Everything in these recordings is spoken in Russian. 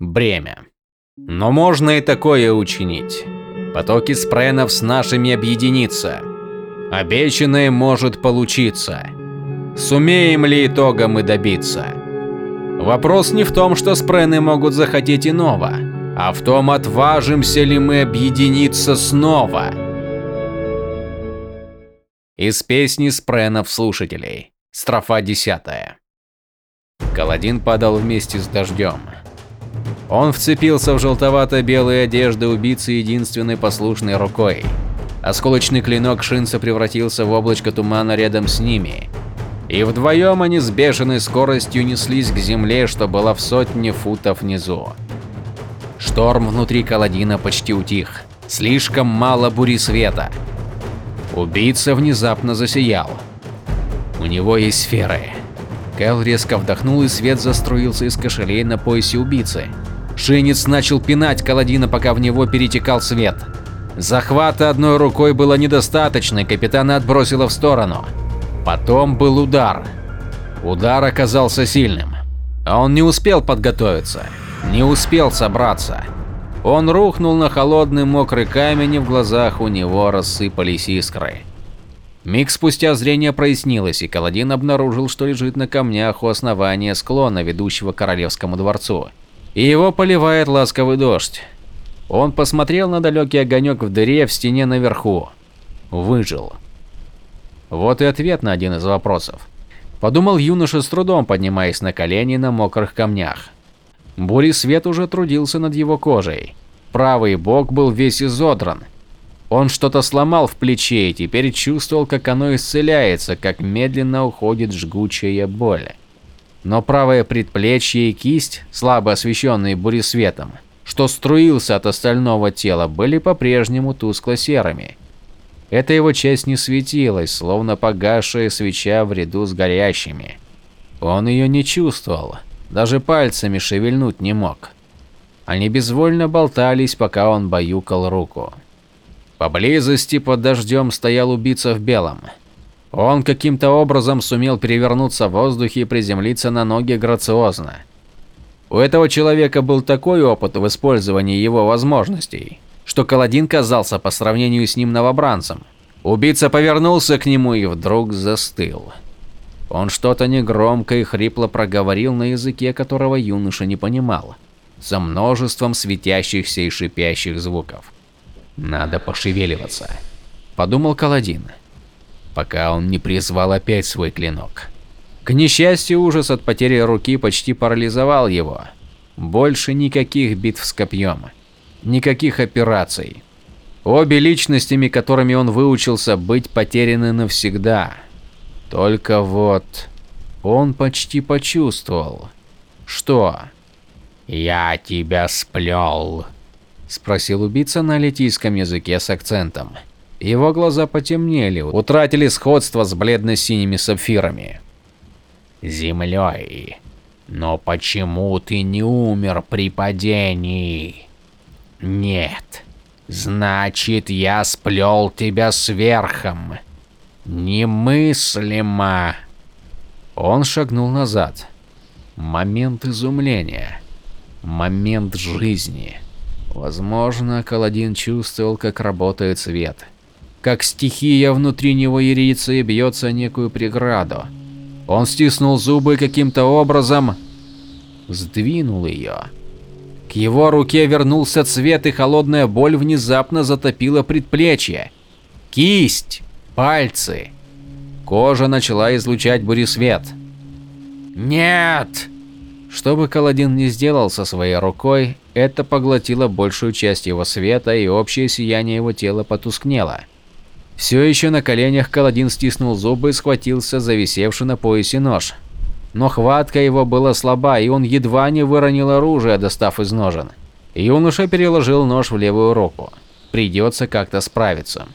Бремя. Но можно и такое учинить. Потоки спренов с нашими объединиться. Обещанное может получиться. Сумеем ли итога мы добиться? Вопрос не в том, что спрены могут захотеть иного, а в том, отважимся ли мы объединиться снова. Из песни спренов слушателей. Строфа 10. Каладин падал вместе с дождем. Он вцепился в желтовато-белые одежды убийцы единственной послушной рукой. Осколочный клинок Шинца превратился в облачко тумана рядом с ними. И вдвоем они с бешеной скоростью неслись к земле, что была в сотне футов внизу. Шторм внутри Каладина почти утих. Слишком мало бури света. Убийца внезапно засиял. У него есть сферы. Кэл резко вдохнул, и свет заструился из кошелей на поясе убийцы. Шинец начал пинать Каладина, пока в него перетекал свет. Захвата одной рукой было недостаточно, капитана отбросило в сторону. Потом был удар. Удар оказался сильным. А он не успел подготовиться, не успел собраться. Он рухнул на холодный мокрый камень, и в глазах у него рассыпались искры. Миг спустя зрение прояснилось, и Каладин обнаружил, что лежит на камнях у основания склона, ведущего к Королевскому дворцу. И его поливает ласковый дождь. Он посмотрел на далекий огонек в дыре в стене наверху. Выжил. Вот и ответ на один из вопросов. Подумал юноша с трудом, поднимаясь на колени на мокрых камнях. Бури свет уже трудился над его кожей. Правый бок был весь изодран. Он что-то сломал в плече и теперь чувствовал, как оно исцеляется, как медленно уходит жгучая боль. Но правое предплечье и кисть, слабо освещенные буресветом, что струился от остального тела, были по-прежнему тускло-серыми. Эта его часть не светилась, словно погасшая свеча в ряду с горящими. Он ее не чувствовал, даже пальцами шевельнуть не мог. Они безвольно болтались, пока он баюкал руку. Поблизости под дождем стоял убийца в белом. Он каким-то образом сумел перевернуться в воздухе и приземлиться на ноги грациозно. У этого человека был такой опыт в использовании его возможностей, что Каладин казался по сравнению с ним новобранцем. Убийца повернулся к нему и вдруг застыл. Он что-то негромко и хрипло проговорил на языке, которого юноша не понимал, за множеством светящихся и шипящих звуков. «Надо пошевеливаться», – подумал Каладин, пока он не призвал опять свой клинок. К несчастью, ужас от потери руки почти парализовал его. Больше никаких битв с копьем, никаких операций. Обе личностями, которыми он выучился быть, потеряны навсегда. Только вот он почти почувствовал. Что? «Я тебя сплел», – спросил убийца на литийском языке с акцентом. Его глаза потемнели, утратили сходство с бледно-синими сапфирами. «Землей. Но почему ты не умер при падении?» «Нет. Значит, я сплел тебя сверхом. Немыслимо!» Он шагнул назад. Момент изумления. Момент жизни. Возможно, Каладин чувствовал, как работает свет. Как стихия внутри него ярится и бьется некую преграду. Он стиснул зубы каким-то образом, сдвинул ее. К его руке вернулся цвет, и холодная боль внезапно затопила предплечье. Кисть! Пальцы! Кожа начала излучать буресвет. «Нет!» Что бы Каладин не сделал со своей рукой, это поглотило большую часть его света, и общее сияние его тела потускнело. Все еще на коленях Каладин стиснул зубы и схватился за висевший на поясе нож. Но хватка его была слаба, и он едва не выронил оружие, достав из ножен. Юноша переложил нож в левую руку. Придется как-то справиться.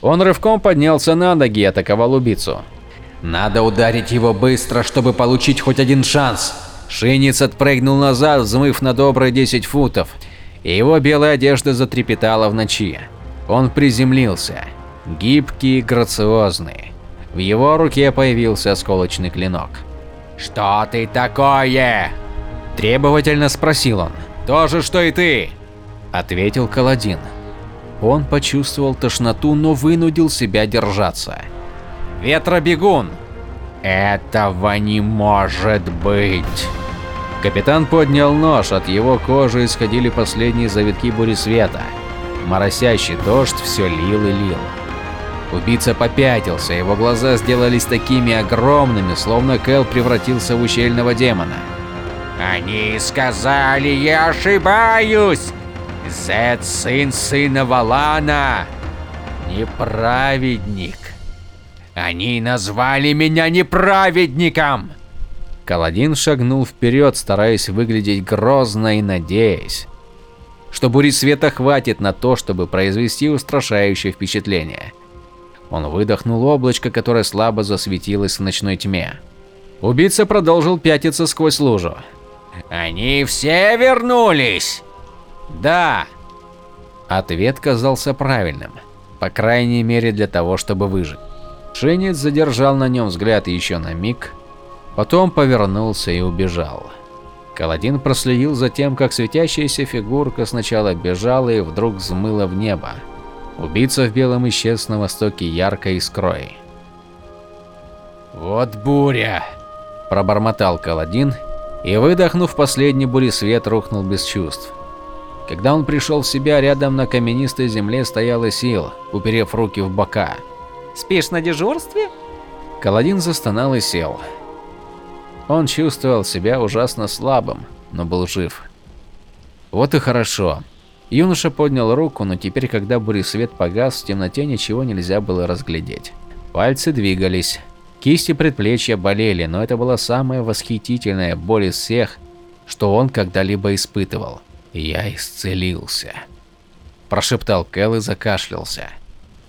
Он рывком поднялся на ноги и атаковал убийцу. Надо ударить его быстро, чтобы получить хоть один шанс. Шинец отпрыгнул назад, взмыв на добрые 10 футов, и его белая одежда затрепетала в ночи. Он приземлился, гибкий и грациозный. В его руке появился осколочный клинок. «Что ты такое?» – требовательно спросил он. То же, что и ты, ответил Каладин. Он почувствовал тошноту, но вынудил себя держаться. Ветробегун! Этого не может быть. Капитан поднял нож, от его кожи исходили последние завитки бури света. Моросящий дождь все лил и лил. Убийца попятился, его глаза сделались такими огромными, словно Кэл превратился в ущельного демона. Они сказали, я ошибаюсь! Зет сын сына Валана, неправедник. Они назвали меня неправедником! Каладин шагнул вперед, стараясь выглядеть грозно и надеясь, что бури света хватит на то, чтобы произвести устрашающее впечатление. Он выдохнул облачко, которое слабо засветилось в ночной тьме. Убийца продолжил пятиться сквозь лужу. Они все вернулись? Да. Ответ казался правильным, по крайней мере для того, чтобы выжить. Шинец задержал на нем взгляд еще на миг, потом повернулся и убежал. Каладин проследил за тем, как светящаяся фигурка сначала бежала и вдруг взмыла в небо. Убийца в белом исчез на востоке яркой искрой. «Вот буря!» – пробормотал Каладин и, выдохнув последний буресвет, рухнул без чувств. Когда он пришел в себя, рядом на каменистой земле стояла Сил, уперев руки в бока. «Спишь на дежурстве?» Каладин застонал и сел. Он чувствовал себя ужасно слабым, но был жив. Вот и хорошо. Юноша поднял руку, но теперь, когда буресвет погас, в темноте ничего нельзя было разглядеть. Пальцы двигались. Кисти предплечья болели, но это была самая восхитительная боль из всех, что он когда-либо испытывал. «Я исцелился», – прошептал Кэл и закашлялся.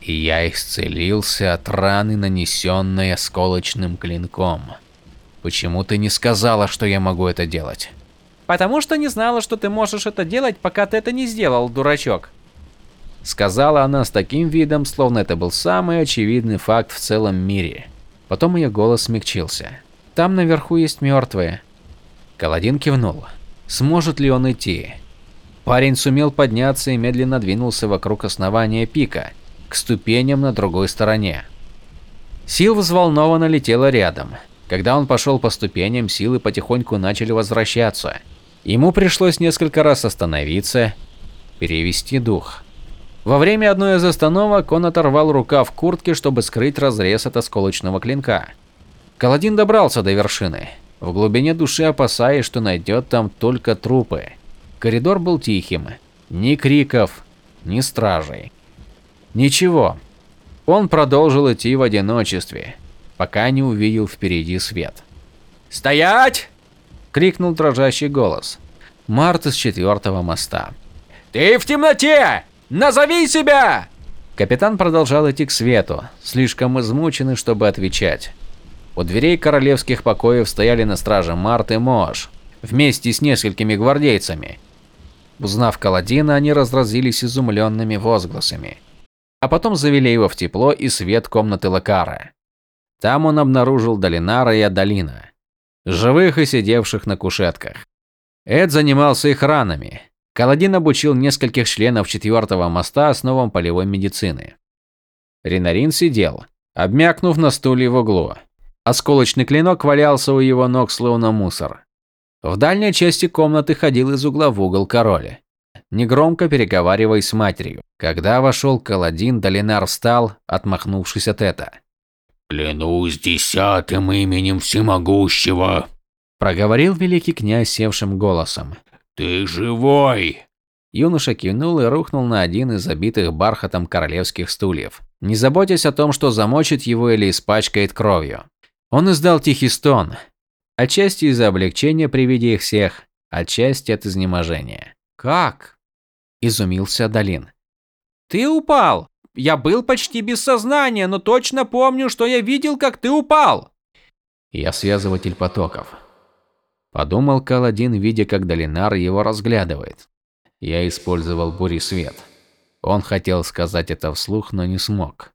«И я исцелился от раны, нанесенной осколочным клинком. Почему ты не сказала, что я могу это делать?» «Потому что не знала, что ты можешь это делать, пока ты это не сделал, дурачок», сказала она с таким видом, словно это был самый очевидный факт в целом мире. Потом ее голос смягчился. «Там наверху есть мертвые». Каладин кивнул. Сможет ли он идти? Парень сумел подняться и медленно двинулся вокруг основания пика, к ступеням на другой стороне. Сил взволнованно летела рядом. Когда он пошел по ступеням, силы потихоньку начали возвращаться. Ему пришлось несколько раз остановиться, перевести дух. Во время одной из остановок он оторвал рукав куртки, чтобы скрыть разрез от осколочного клинка. Каладин добрался до вершины, в глубине души опасаясь, что найдет там только трупы. Коридор был тихим, ни криков, ни стражей. Ничего. Он продолжил идти в одиночестве, пока не увидел впереди свет. «Стоять!» – крикнул дрожащий голос. Март из четвертого моста. «Ты в темноте! Назови себя!» Капитан продолжал идти к свету, слишком измученный, чтобы отвечать. У дверей королевских покоев стояли на страже Март и Мош, вместе с несколькими гвардейцами. Узнав Каладина, они разразились изумленными возгласами. А потом завели его в тепло и свет комнаты Лакара. Там он обнаружил Долинара и Адалина, живых и сидевших на кушетках. Эд занимался их ранами, Каладин обучил нескольких членов четвертого моста основам полевой медицины. Ринарин сидел, обмякнув на стуле в углу. Осколочный клинок валялся у его ног словно мусор. В дальней части комнаты ходил из угла в угол король, негромко переговариваясь с матерью. Когда вошел Каладин, Долинар встал, отмахнувшись от это. «Клянусь десятым именем всемогущего», – проговорил великий князь севшим голосом. «Ты живой!» Юноша кивнул и рухнул на один из забитых бархатом королевских стульев, не заботясь о том, что замочит его или испачкает кровью. Он издал тихий стон, отчасти из-за облегчения при виде их всех, отчасти от изнеможения. «Как?» – изумился Долин. «Ты упал! Я был почти без сознания, но точно помню, что я видел, как ты упал!» «Я связыватель потоков», Подумал Каладин, видя, как Долинар его разглядывает. Я использовал бури свет. Он хотел сказать это вслух, но не смог.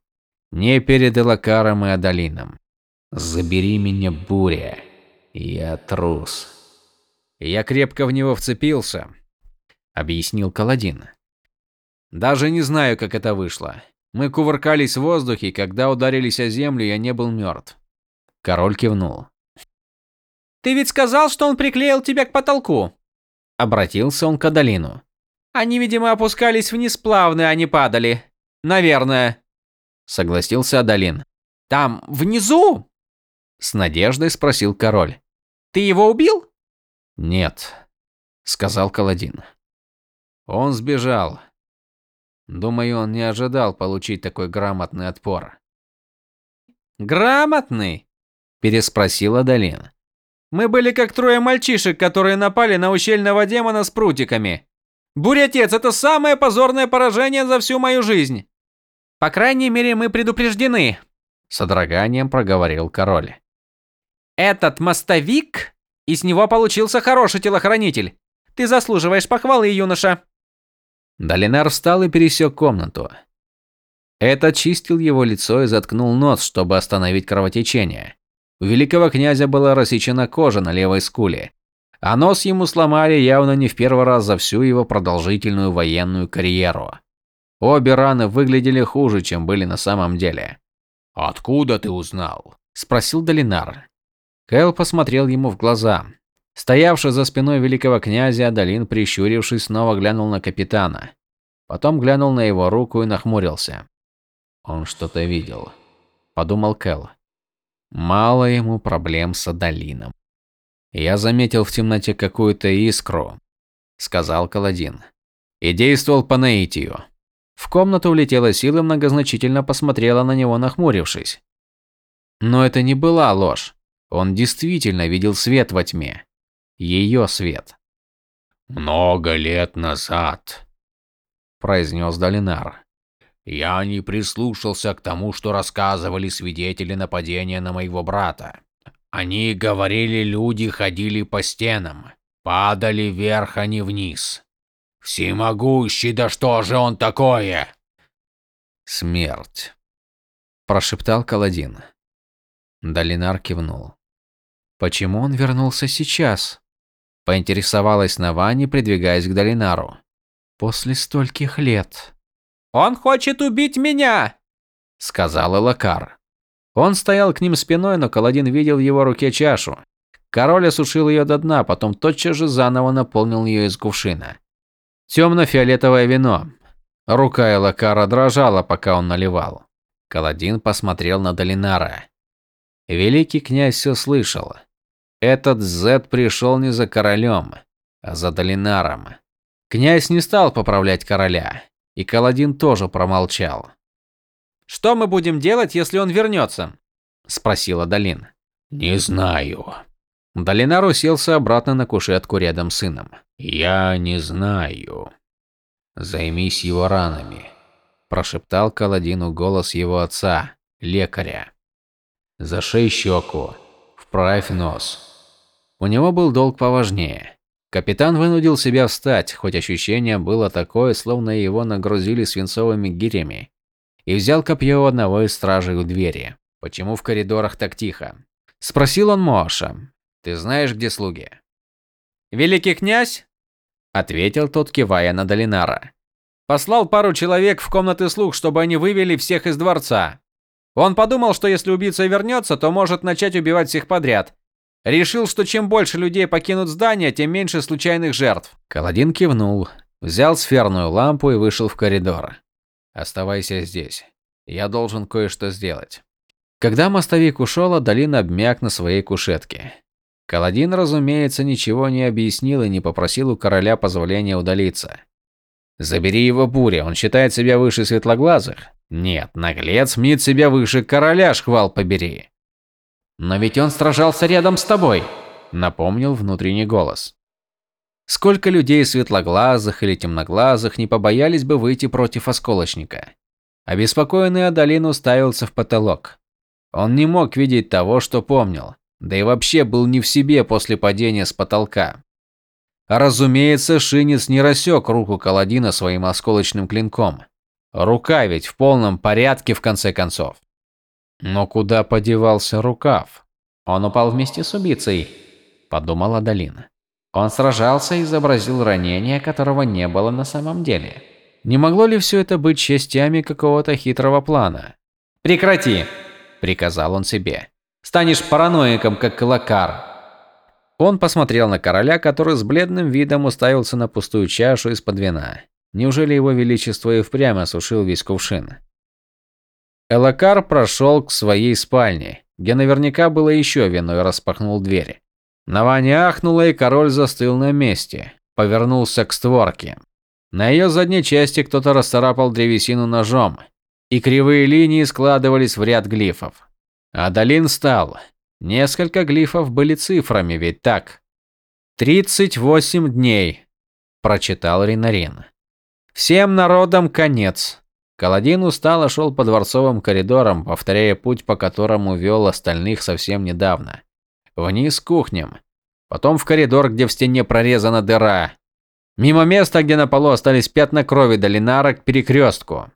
Не перед Элакаром и Адалином. Забери меня, буря. Я трус. Я крепко в него вцепился. объяснил Каладин. Даже не знаю, как это вышло. Мы кувыркались в воздухе, когда ударились о землю, я не был мертв. Король кивнул. Ты ведь сказал, что он приклеил тебя к потолку. Обратился он к Адалину. Они, видимо, опускались вниз плавно, а не падали. Наверное. Согласился Адалин. Там, внизу? С надеждой спросил король. Ты его убил? Нет, сказал Каладин. Он сбежал. Думаю, он не ожидал получить такой грамотный отпор. Грамотный? переспросил Адалин. Мы были как трое мальчишек, которые напали на ущельного демона с прутиками. Бурятец, это самое позорное поражение за всю мою жизнь. По крайней мере, мы предупреждены, содроганием проговорил король. Этот мостовик, из него получился хороший телохранитель. Ты заслуживаешь похвалы, юноша. Долинар встал и пересек комнату. Этот чистил его лицо и заткнул нос, чтобы остановить кровотечение. У великого князя была рассечена кожа на левой скуле, а нос ему сломали явно не в первый раз за всю его продолжительную военную карьеру. Обе раны выглядели хуже, чем были на самом деле. «Откуда ты узнал?» – спросил Долинар. Кэл посмотрел ему в глаза. Стоявший за спиной великого князя, Долин, прищурившись, снова глянул на капитана. Потом глянул на его руку и нахмурился. «Он что-то видел», – подумал Кэл. Мало ему проблем с Адалином. Я заметил в темноте какую-то искру, сказал Каладин. И действовал по наитию. В комнату улетела сила и многозначительно посмотрела на него, нахмурившись. Но это не была ложь. Он действительно видел свет во тьме. Ее свет. «Много лет назад», – произнес Долинар. Я не прислушался к тому, что рассказывали свидетели нападения на моего брата. Они говорили, люди ходили по стенам, падали вверх, а не вниз. Всемогущий, да что же он такое? Смерть, прошептал Каладин. Долинар кивнул. Почему он вернулся сейчас? Поинтересовалась Навани, придвигаясь к Долинару. После стольких лет. «Он хочет убить меня!» – сказал Элакар. Он стоял к ним спиной, но Каладин видел в его руке чашу. Король осушил ее до дна, потом тотчас же заново наполнил ее из кувшина. Темно-фиолетовое вино. Рука Элакара дрожала, пока он наливал. Каладин посмотрел на Долинара. Великий князь все слышал. Этот Зет пришел не за королем, а за Долинаром. Князь не стал поправлять короля. И Каладин тоже промолчал. «Что мы будем делать, если он вернется?» – спросила Долин. «Не знаю». Долинар уселся обратно на кушетку рядом с сыном. «Я не знаю». «Займись его ранами», – прошептал Каладину голос его отца, лекаря. «Зашей щеку, вправь нос». У него был долг поважнее. Капитан вынудил себя встать, хоть ощущение было такое, словно его нагрузили свинцовыми гирями, и взял копье у одного из стражей у двери. «Почему в коридорах так тихо?» – спросил он Моша. «Ты знаешь, где слуги?» «Великий князь?» – ответил тот, кивая на Долинара. «Послал пару человек в комнаты слуг, чтобы они вывели всех из дворца. Он подумал, что если убийца вернется, то может начать убивать всех подряд, Решил, что чем больше людей покинут здание, тем меньше случайных жертв. Каладин кивнул, взял сферную лампу и вышел в коридор. Оставайся здесь. Я должен кое-что сделать. Когда мостовик ушел, Адалин обмяк на своей кушетке. Каладин, разумеется, ничего не объяснил и не попросил у короля позволения удалиться. Забери его буря, он считает себя выше светлоглазых. Нет, наглец мнит себя выше короля, шквал побери. «Но ведь он сражался рядом с тобой», – напомнил внутренний голос. Сколько людей светлоглазых или темноглазых не побоялись бы выйти против осколочника? Обеспокоенный Адалин уставился в потолок. Он не мог видеть того, что помнил, да и вообще был не в себе после падения с потолка. Разумеется, Шинец не рассек руку Каладина своим осколочным клинком. Рука ведь в полном порядке в конце концов. Но куда подевался рукав? Он упал вместе с убийцей, подумала Долина. Он сражался и изобразил ранение, которого не было на самом деле. Не могло ли все это быть частями какого-то хитрого плана? «Прекрати!» – приказал он себе. «Станешь параноиком, как Калакар!» Он посмотрел на короля, который с бледным видом уставился на пустую чашу из-под вина. Неужели его величество и впрямь осушил весь кувшин? Элакар прошел к своей спальне, где наверняка было еще вино, и распахнул двери. Наваня ахнула, и король застыл на месте, повернулся к створке. На ее задней части кто-то расцарапал древесину ножом, и кривые линии складывались в ряд глифов. Адалин встал. Несколько глифов были цифрами, ведь так? «Тридцать восемь дней», – прочитал Ринарин. «Всем народам конец». Каладин устало шел по дворцовым коридорам, повторяя путь, по которому вел остальных совсем недавно. Вниз к кухням. Потом в коридор, где в стене прорезана дыра. Мимо места, где на полу остались пятна крови Долинара, к перекрестку.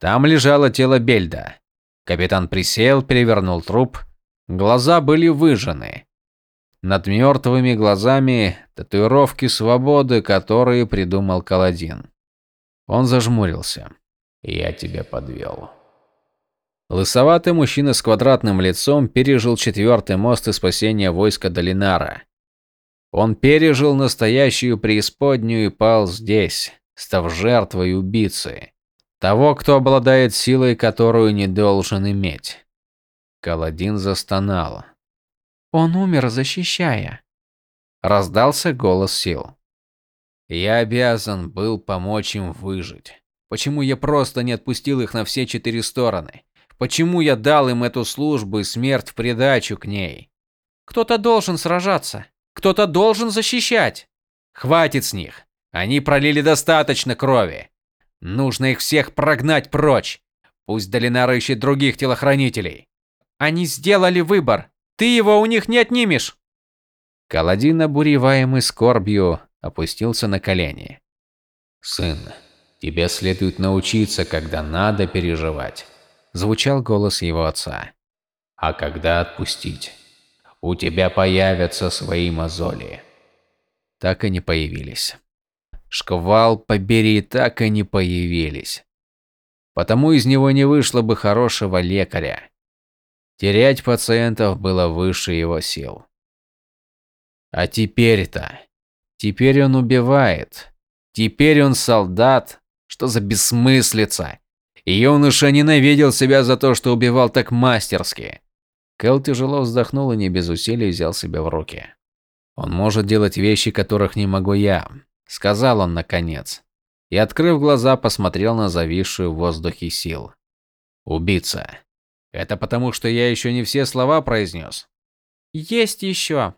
Там лежало тело Бельда. Капитан присел, перевернул труп. Глаза были выжжены. Над мертвыми глазами татуировки свободы, которые придумал Каладин. Он зажмурился. «Я тебя подвел». Лысоватый мужчина с квадратным лицом пережил четвертый мост и спасение войска Долинара. Он пережил настоящую преисподнюю и пал здесь, став жертвой убийцы. Того, кто обладает силой, которую не должен иметь. Каладин застонал. «Он умер, защищая». Раздался голос сил. «Я обязан был помочь им выжить. Почему я просто не отпустил их на все четыре стороны? Почему я дал им эту службу и смерть в придачу к ней? Кто-то должен сражаться. Кто-то должен защищать. Хватит с них. Они пролили достаточно крови. Нужно их всех прогнать прочь. Пусть Долинар ищет других телохранителей. Они сделали выбор. Ты его у них не отнимешь. Каладин, обуреваемый скорбью, опустился на колени. Сын, тебе следует научиться, когда надо переживать звучал голос его отца. А когда отпустить? У тебя появятся свои мозоли. Так и не появились. Шквал побери так и не появились. Потому из него не вышло бы хорошего лекаря. Терять пациентов было выше его сил. А теперь-то, теперь он убивает. Теперь он солдат. Что за бессмыслица? Юноша ненавидел себя за то, что убивал так мастерски. Кэл тяжело вздохнул и не без усилий взял себя в руки. «Он может делать вещи, которых не могу я», – сказал он наконец. И, открыв глаза, посмотрел на зависшую в воздухе сил. «Убийца. Это потому, что я еще не все слова произнес?» «Есть еще.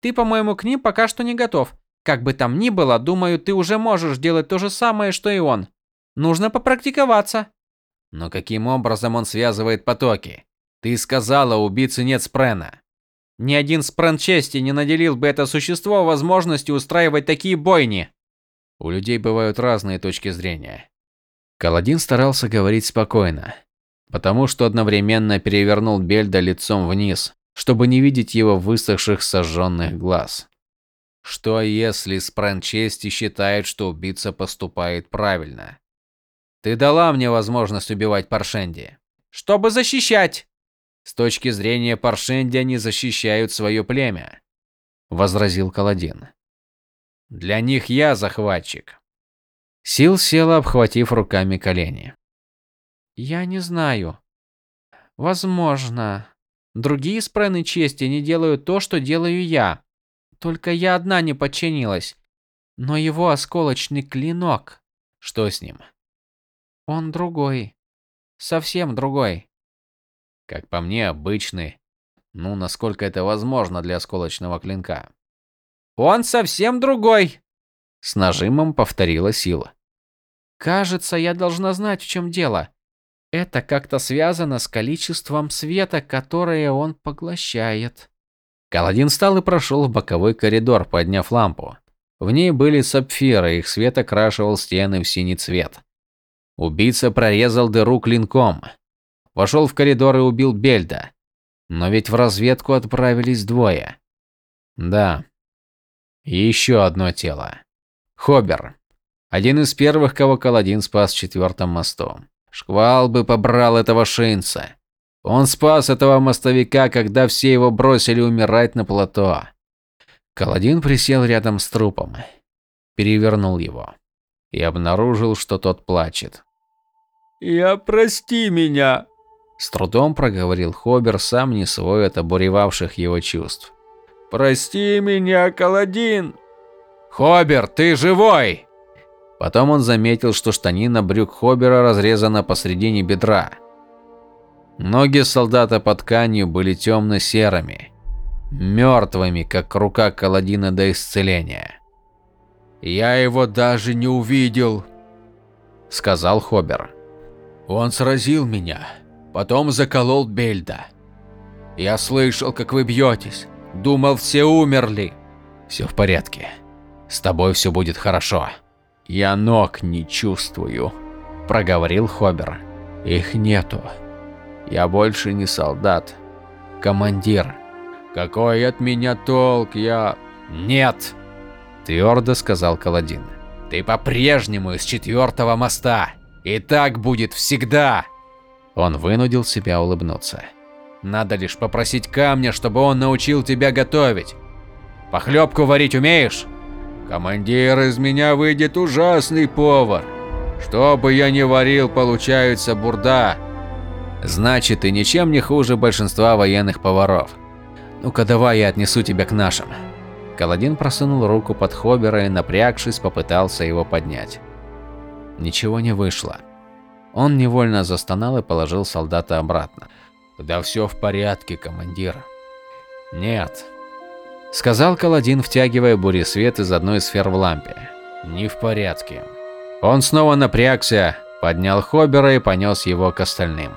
Ты, по-моему, к ним пока что не готов. Как бы там ни было, думаю, ты уже можешь делать то же самое, что и он. Нужно попрактиковаться». Но каким образом он связывает потоки? Ты сказала, убийцы нет спрена. Ни один спрен чести не наделил бы это существо возможностью устраивать такие бойни. У людей бывают разные точки зрения. Каладин старался говорить спокойно, потому что одновременно перевернул Бельда лицом вниз, чтобы не видеть его высохших сожженных глаз. Что если Спрен чести считает, что убийца поступает правильно? Ты дала мне возможность убивать Паршенди. Чтобы защищать. С точки зрения Паршенди они защищают свое племя, возразил Каладин. Для них я захватчик. Сил села, обхватив руками колени. Я не знаю. Возможно. Другие спрены чести не делают то, что делаю я. Только я одна не подчинилась. Но его осколочный клинок... Что с ним? Он другой. Совсем другой. Как по мне, обычный. Ну, насколько это возможно для осколочного клинка. Он совсем другой. С нажимом повторила сила. Кажется, я должна знать, в чем дело. Это как-то связано с количеством света, которое он поглощает. Каладин встал и прошел в боковой коридор, подняв лампу. В ней были сапфиры, их свет окрашивал стены в синий цвет. Убийца прорезал дыру клинком. Вошел в коридор и убил Бельда. Но ведь в разведку отправились двое. Да. Еще одно тело. Хобер. Один из первых, кого Каладин спас в четвертом мосту. Шквал бы побрал этого шинца. Он спас этого мостовика, когда все его бросили умирать на плато. Каладин присел рядом с трупом, перевернул его и обнаружил, что тот плачет. «Я прости меня!» С трудом проговорил Хобер, сам не свой от обуревавших его чувств. «Прости меня, Каладин!» «Хобер, ты живой!» Потом он заметил, что штанина брюк Хобера разрезана посредине бедра. Ноги солдата под тканью были темно-серыми, мертвыми, как рука Каладина до исцеления. «Я его даже не увидел», – сказал Хобер. «Он сразил меня, потом заколол Бельда. Я слышал, как вы бьетесь, думал, все умерли». «Все в порядке. С тобой все будет хорошо». «Я ног не чувствую», – проговорил Хобер. «Их нету. Я больше не солдат. Командир. Какой от меня толк? Я…» «Нет!» – твердо сказал Каладин. «Ты по-прежнему из четвертого моста. И так будет всегда!» Он вынудил себя улыбнуться. «Надо лишь попросить камня, чтобы он научил тебя готовить. Похлебку варить умеешь?» Командир из меня выйдет ужасный повар. Что бы я ни варил, получается бурда. Значит, ты ничем не хуже большинства военных поваров. Ну-ка давай я отнесу тебя к нашим. Каладин просунул руку под Хобера и, напрягшись, попытался его поднять. Ничего не вышло. Он невольно застонал и положил солдата обратно. Да все в порядке, командир. Нет, сказал Каладин, втягивая буресвет из одной из сфер в лампе. Не в порядке. Он снова напрягся, поднял Хобера и понес его к остальным.